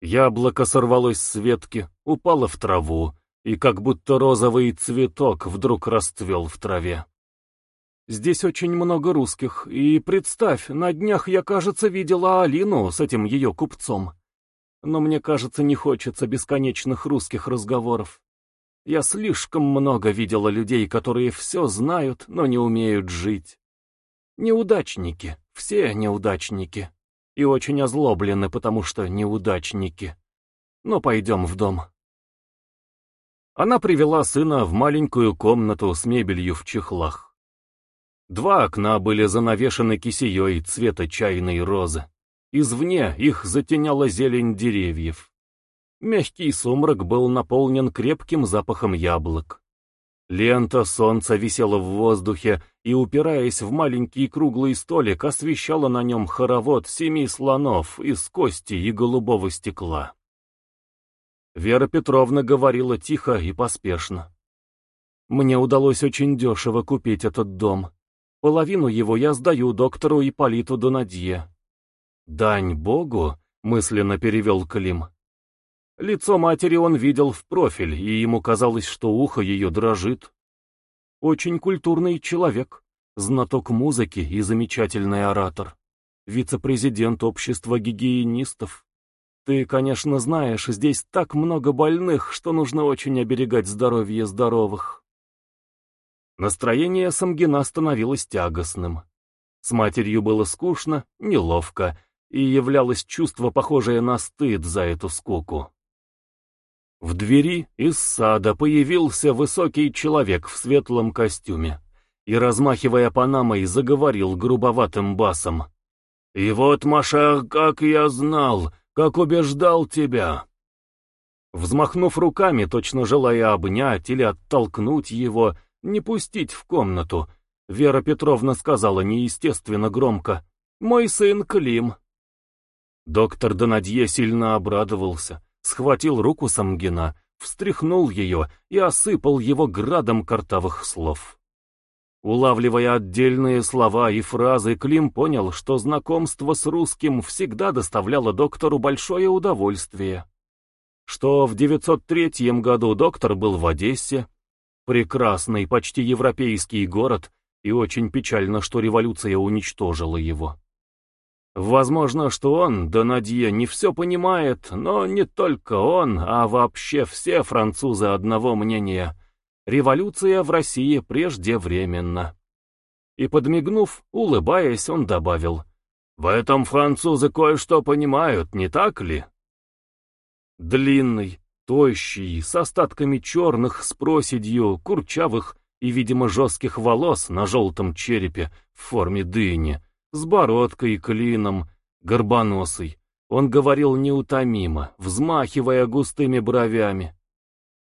[SPEAKER 1] Яблоко сорвалось с ветки, упало в траву, и как будто розовый цветок вдруг расцвел в траве. Здесь очень много русских, и представь, на днях я, кажется, видела Алину с этим ее купцом. Но мне кажется, не хочется бесконечных русских разговоров. Я слишком много видела людей, которые все знают, но не умеют жить. Неудачники, все неудачники. И очень озлоблены, потому что неудачники. Но пойдем в дом. Она привела сына в маленькую комнату с мебелью в чехлах. Два окна были занавешены кисеей цвета чайной розы. Извне их затеняла зелень деревьев. Мягкий сумрак был наполнен крепким запахом яблок. Лента солнца висела в воздухе и, упираясь в маленький круглый столик, освещала на нем хоровод семи слонов из кости и голубого стекла. Вера Петровна говорила тихо и поспешно. «Мне удалось очень дешево купить этот дом. Половину его я сдаю доктору Ипполиту Донадье. «Дань Богу?» — мысленно перевел Клим. Лицо матери он видел в профиль, и ему казалось, что ухо ее дрожит. Очень культурный человек, знаток музыки и замечательный оратор, вице-президент общества гигиенистов. Ты, конечно, знаешь, здесь так много больных, что нужно очень оберегать здоровье здоровых. Настроение Самгина становилось тягостным. С матерью было скучно, неловко, и являлось чувство, похожее на стыд за эту скуку. В двери из сада появился высокий человек в светлом костюме и, размахивая панамой, заговорил грубоватым басом. «И вот, Маша, как я знал, как убеждал тебя!» Взмахнув руками, точно желая обнять или оттолкнуть его, не пустить в комнату, Вера Петровна сказала неестественно громко «Мой сын Клим». Доктор Донадье сильно обрадовался, схватил руку Самгина, встряхнул ее и осыпал его градом картавых слов. Улавливая отдельные слова и фразы, Клим понял, что знакомство с русским всегда доставляло доктору большое удовольствие. Что в 903 году доктор был в Одессе, прекрасный, почти европейский город, и очень печально, что революция уничтожила его. Возможно, что он, Донадье, не все понимает, но не только он, а вообще все французы одного мнения. Революция в России преждевременна. И подмигнув, улыбаясь, он добавил, «В этом французы кое-что понимают, не так ли?» Длинный, тощий, с остатками черных с проседью, курчавых и, видимо, жестких волос на желтом черепе в форме дыни, С бородкой, клином, горбоносый. Он говорил неутомимо, взмахивая густыми бровями.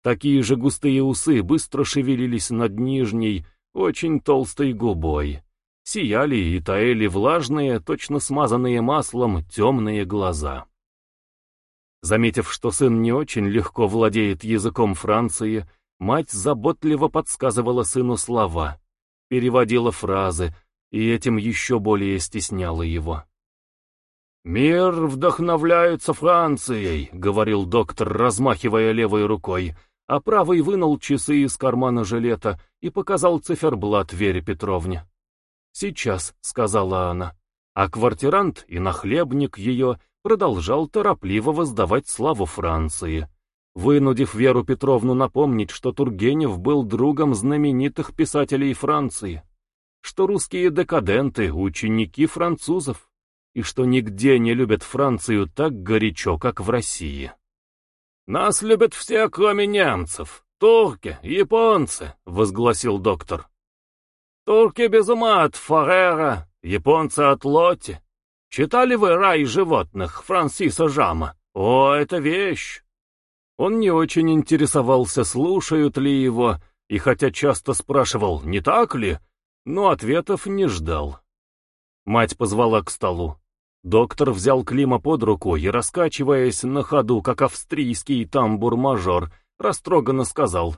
[SPEAKER 1] Такие же густые усы быстро шевелились над нижней, очень толстой губой. Сияли и таяли влажные, точно смазанные маслом, темные глаза. Заметив, что сын не очень легко владеет языком Франции, мать заботливо подсказывала сыну слова, переводила фразы, и этим еще более стесняла его. «Мир вдохновляется Францией», — говорил доктор, размахивая левой рукой, а правой вынул часы из кармана жилета и показал циферблат Вере Петровне. «Сейчас», — сказала она, а квартирант и нахлебник ее продолжал торопливо воздавать славу Франции, вынудив Веру Петровну напомнить, что Тургенев был другом знаменитых писателей Франции, что русские декаденты — ученики французов, и что нигде не любят Францию так горячо, как в России. «Нас любят все, кроме немцев, турки, японцы», — возгласил доктор. «Турки без ума от Фарера, японцы от Лоти, Читали вы «Рай животных» Франсиса Жама? О, это вещь! Он не очень интересовался, слушают ли его, и хотя часто спрашивал, не так ли, но ответов не ждал. Мать позвала к столу. Доктор взял Клима под руку и, раскачиваясь на ходу, как австрийский тамбур-мажор, растроганно сказал,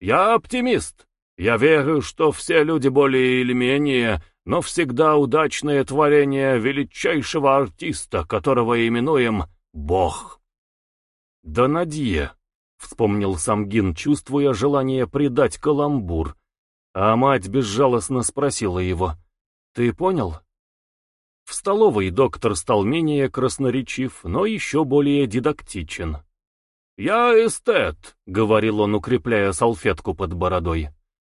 [SPEAKER 1] «Я оптимист. Я верю, что все люди более или менее но всегда удачное творение величайшего артиста, которого именуем Бог. «Донадье», — вспомнил Самгин, чувствуя желание предать каламбур, а мать безжалостно спросила его, «Ты понял?» В столовой доктор стал менее красноречив, но еще более дидактичен. «Я эстет», — говорил он, укрепляя салфетку под бородой.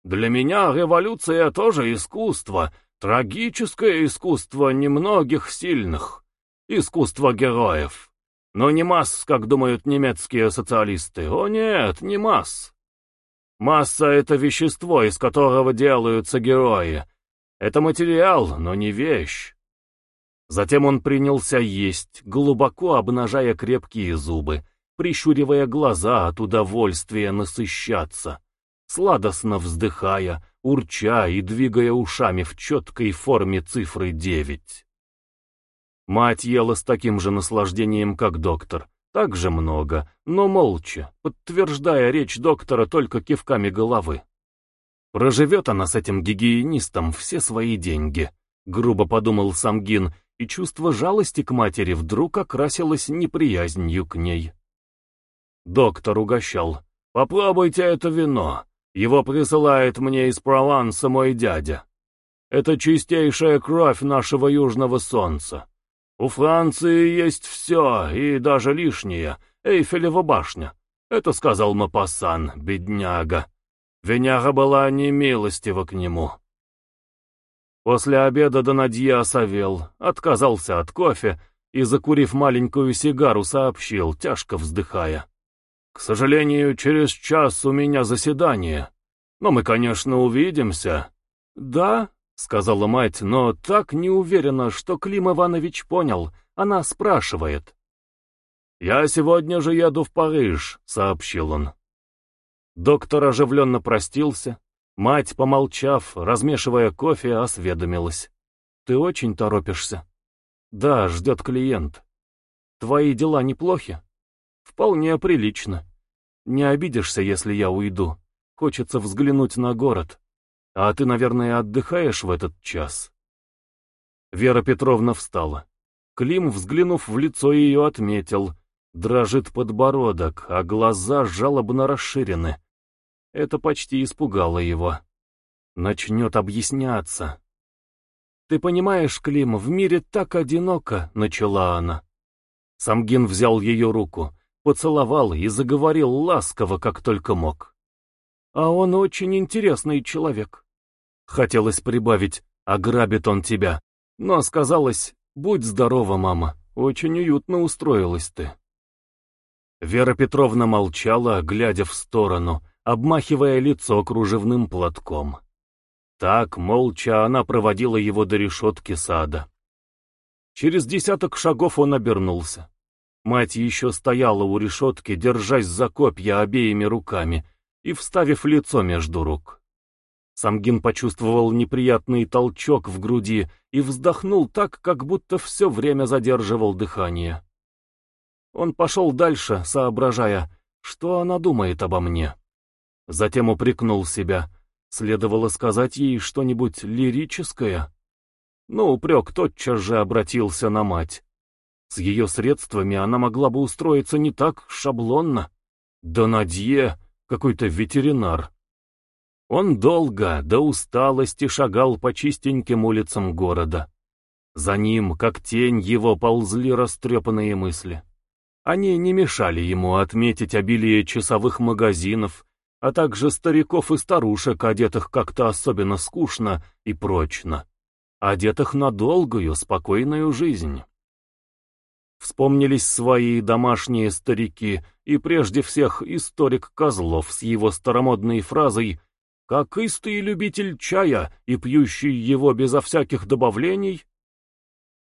[SPEAKER 1] «Для меня революция тоже искусство, Трагическое искусство немногих сильных. Искусство героев. Но не масс, как думают немецкие социалисты. О нет, не масс. Масса — это вещество, из которого делаются герои. Это материал, но не вещь. Затем он принялся есть, глубоко обнажая крепкие зубы, прищуривая глаза от удовольствия насыщаться, сладостно вздыхая, урча и двигая ушами в четкой форме цифры девять. Мать ела с таким же наслаждением, как доктор, так же много, но молча, подтверждая речь доктора только кивками головы. Проживет она с этим гигиенистом все свои деньги, грубо подумал Самгин, и чувство жалости к матери вдруг окрасилось неприязнью к ней. Доктор угощал. «Попробуйте это вино. Его присылает мне из Прованса мой дядя. Это чистейшая кровь нашего южного солнца. У Франции есть все, и даже лишнее. Эйфелева башня. Это сказал Мапассан, бедняга. Веняга была немилостива к нему. После обеда Донадье осовел, отказался от кофе и, закурив маленькую сигару, сообщил, тяжко вздыхая. К сожалению, через час у меня заседание. Но мы, конечно, увидимся. Да, сказала мать, но так не уверена, что Клим Иванович понял. Она спрашивает. «Я сегодня же еду в Париж», — сообщил он. Доктор оживленно простился. Мать, помолчав, размешивая кофе, осведомилась. «Ты очень торопишься?» «Да, ждет клиент. Твои дела неплохи?» Вполне прилично. Не обидишься, если я уйду. Хочется взглянуть на город. А ты, наверное, отдыхаешь в этот час. Вера Петровна встала. Клим, взглянув в лицо ее, отметил. Дрожит подбородок, а глаза жалобно расширены. Это почти испугало его. Начнет объясняться. «Ты понимаешь, Клим, в мире так одиноко», — начала она. Самгин взял ее руку поцеловал и заговорил ласково, как только мог. А он очень интересный человек. Хотелось прибавить, ограбит он тебя, но сказалось, будь здорова, мама, очень уютно устроилась ты. Вера Петровна молчала, глядя в сторону, обмахивая лицо кружевным платком. Так, молча, она проводила его до решетки сада. Через десяток шагов он обернулся. Мать еще стояла у решетки, держась за копья обеими руками и вставив лицо между рук. Самгин почувствовал неприятный толчок в груди и вздохнул так, как будто все время задерживал дыхание. Он пошел дальше, соображая, что она думает обо мне. Затем упрекнул себя. Следовало сказать ей что-нибудь лирическое. Но упрек тотчас же обратился на мать. С ее средствами она могла бы устроиться не так шаблонно. Да Надье какой-то ветеринар. Он долго, до усталости шагал по чистеньким улицам города. За ним, как тень его, ползли растрепанные мысли. Они не мешали ему отметить обилие часовых магазинов, а также стариков и старушек, одетых как-то особенно скучно и прочно, одетых на долгую, спокойную жизнь. Вспомнились свои домашние старики, и прежде всех историк Козлов с его старомодной фразой «Как истый любитель чая и пьющий его безо всяких добавлений,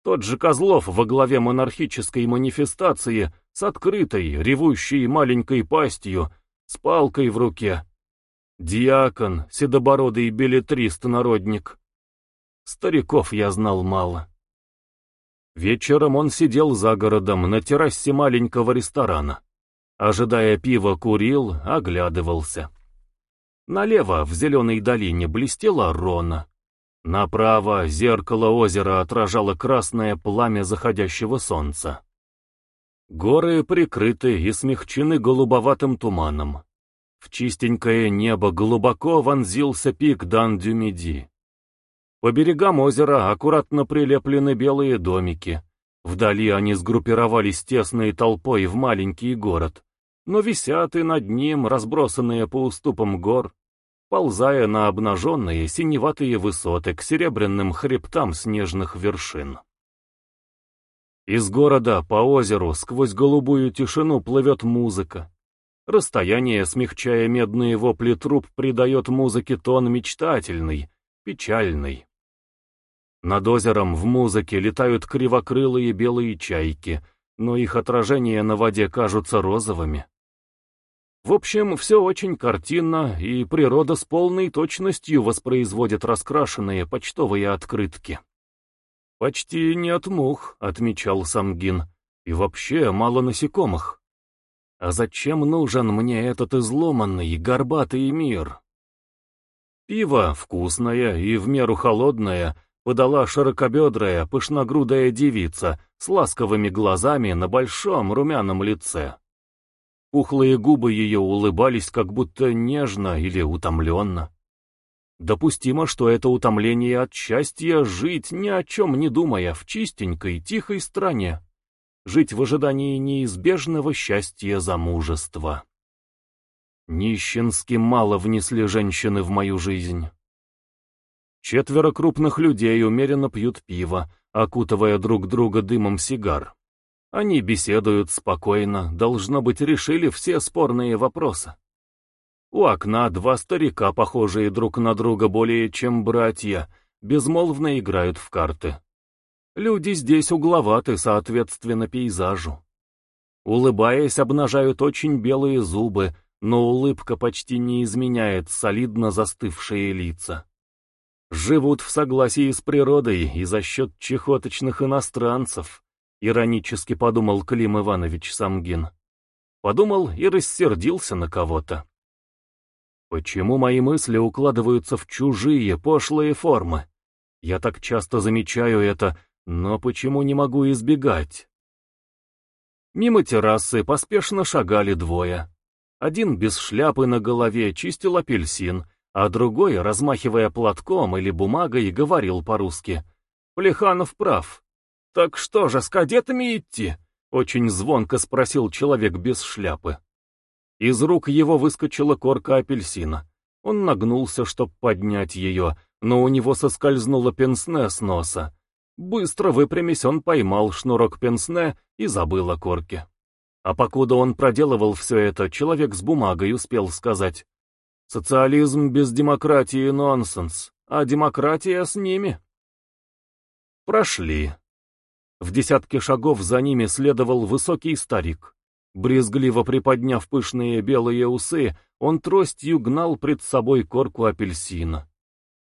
[SPEAKER 1] тот же Козлов во главе монархической манифестации с открытой, ревущей маленькой пастью, с палкой в руке. Диакон, седобородый билетрист-народник. Стариков я знал мало. Вечером он сидел за городом на террасе маленького ресторана. Ожидая пива, курил, оглядывался. Налево, в зеленой долине, блестела Рона. Направо зеркало озера отражало красное пламя заходящего солнца. Горы прикрыты и смягчены голубоватым туманом. В чистенькое небо глубоко вонзился пик Дан-Дюмиди. По берегам озера аккуратно прилеплены белые домики. Вдали они сгруппировались тесной толпой в маленький город, но висят и над ним, разбросанные по уступам гор, ползая на обнаженные синеватые высоты к серебряным хребтам снежных вершин. Из города по озеру сквозь голубую тишину плывет музыка. Расстояние, смягчая медные вопли труб, придает музыке тон мечтательный, печальный. Над озером в музыке летают кривокрылые белые чайки, но их отражения на воде кажутся розовыми. В общем, все очень картинно, и природа с полной точностью воспроизводит раскрашенные почтовые открытки. «Почти нет мух», — отмечал Самгин, — «и вообще мало насекомых. А зачем нужен мне этот изломанный, горбатый мир?» Пиво вкусное и в меру холодное подала широкобедрая, пышногрудая девица с ласковыми глазами на большом румяном лице. Пухлые губы ее улыбались как будто нежно или утомленно. Допустимо, что это утомление от счастья жить, ни о чем не думая, в чистенькой, тихой стране. Жить в ожидании неизбежного счастья замужества. Нищенски мало внесли женщины в мою жизнь. Четверо крупных людей умеренно пьют пиво, окутывая друг друга дымом сигар. Они беседуют спокойно, должно быть, решили все спорные вопросы. У окна два старика, похожие друг на друга более чем братья, безмолвно играют в карты. Люди здесь угловаты, соответственно, пейзажу. Улыбаясь, обнажают очень белые зубы, но улыбка почти не изменяет солидно застывшие лица. Живут в согласии с природой и за счет чехоточных иностранцев, — иронически подумал Клим Иванович Самгин. Подумал и рассердился на кого-то. Почему мои мысли укладываются в чужие, пошлые формы? Я так часто замечаю это, но почему не могу избегать? Мимо террасы поспешно шагали двое. Один без шляпы на голове чистил апельсин, а другой, размахивая платком или бумагой, говорил по-русски. «Плеханов прав. «Так что же, с кадетами идти?» — очень звонко спросил человек без шляпы. Из рук его выскочила корка апельсина. Он нагнулся, чтобы поднять ее, но у него соскользнуло пенсне с носа. Быстро выпрямясь, он поймал шнурок пенсне и забыл о корке. А покуда он проделывал все это, человек с бумагой успел сказать. «Социализм без демократии — нонсенс, а демократия с ними. Прошли. В десятке шагов за ними следовал высокий старик. Брезгливо приподняв пышные белые усы, он тростью гнал пред собой корку апельсина.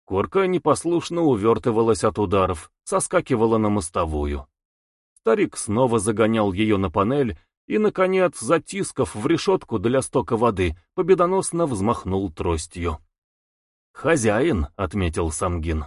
[SPEAKER 1] Корка непослушно увертывалась от ударов, соскакивала на мостовую. Старик снова загонял ее на панель и, наконец, затискав в решетку для стока воды, победоносно взмахнул тростью. «Хозяин», — отметил Самгин.